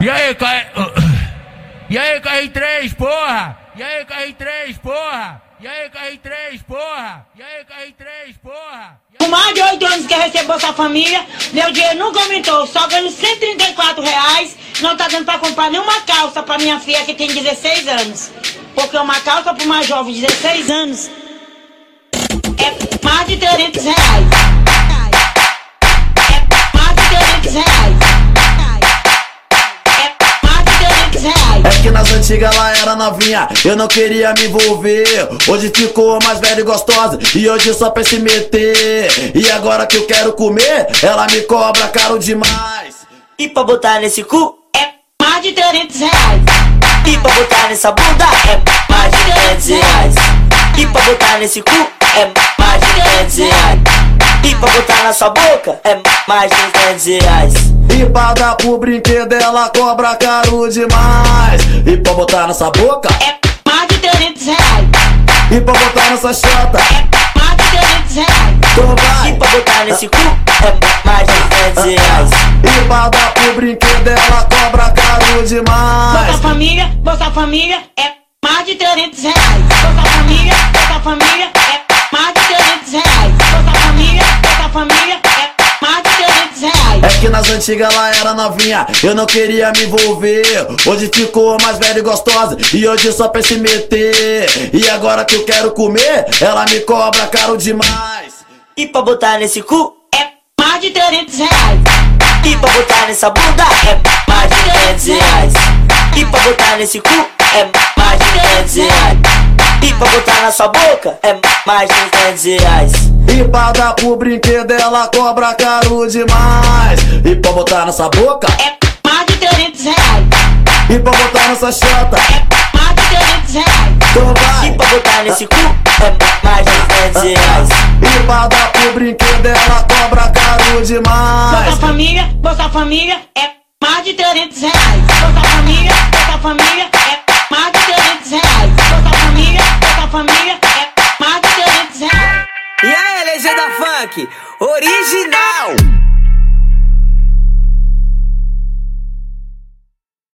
E aí, cai... E aí, KR3, porra! E aí, KR3, porra! E aí, KR3, porra! E aí, KR3, porra! Com mais de oito anos que recebo Bolsa Família, meu dinheiro nunca aumentou, só ganho 134 reais, não tá dando pra comprar nenhuma calça pra minha filha que tem 16 anos. Porque uma calça pra uma jovem de 16 anos é mais de 300 Antigas ela era novinha, eu não queria me envolver. Hoje ficou mais velha e gostosa, e hoje só pra se meter. E agora que eu quero comer, ela me cobra caro demais. E pra botar nesse cu É mais de 300 reais. E pra botar nessa bunda é mais de 300 reais. E pra botar nesse cu é mais de 300 reais. E pra botar na sua boca é mais de 300 reais. E pra dar pro brinquedo ela cobra caro demais. E pra botar nessa boca, É mais de 300 reais. e pra botar nessa chota, É mais de 300 reais. então E vai. pra botar nesse cu é mais de 300 reais. E pra dar pro brinquedo ela cobra caro Bolsa demais. Família, Bolsa Família é mais de 300 reais. Bolsa Família, Bolsa Família é que nas antigas ela era novinha, eu não queria me envolver. Hoje ficou mais velha e gostosa, e hoje só pra se meter. E agora que eu quero comer, ela me cobra caro demais. E pra botar nesse cu É mais de 300 reais. E pra botar nessa bunda é mais de 300 reais. E pra botar nesse cu é mais de 300 reais. E pra botar na sua boca é mais de 300 reais. E dar pro brinquedo ela cobra caro demais. E pra botar nessa boca, É mais de 300 reais. e pra botar nessa chota, É mais de 300 reais. então E vai. pra botar nesse cu é mais de 300 reais. E pra dar pro brinquedo ela cobra caro Bolsa demais. Família, Bolsa Família é mais de 300 reais. Bolsa Bolsa Família E aí, legenda funk, original!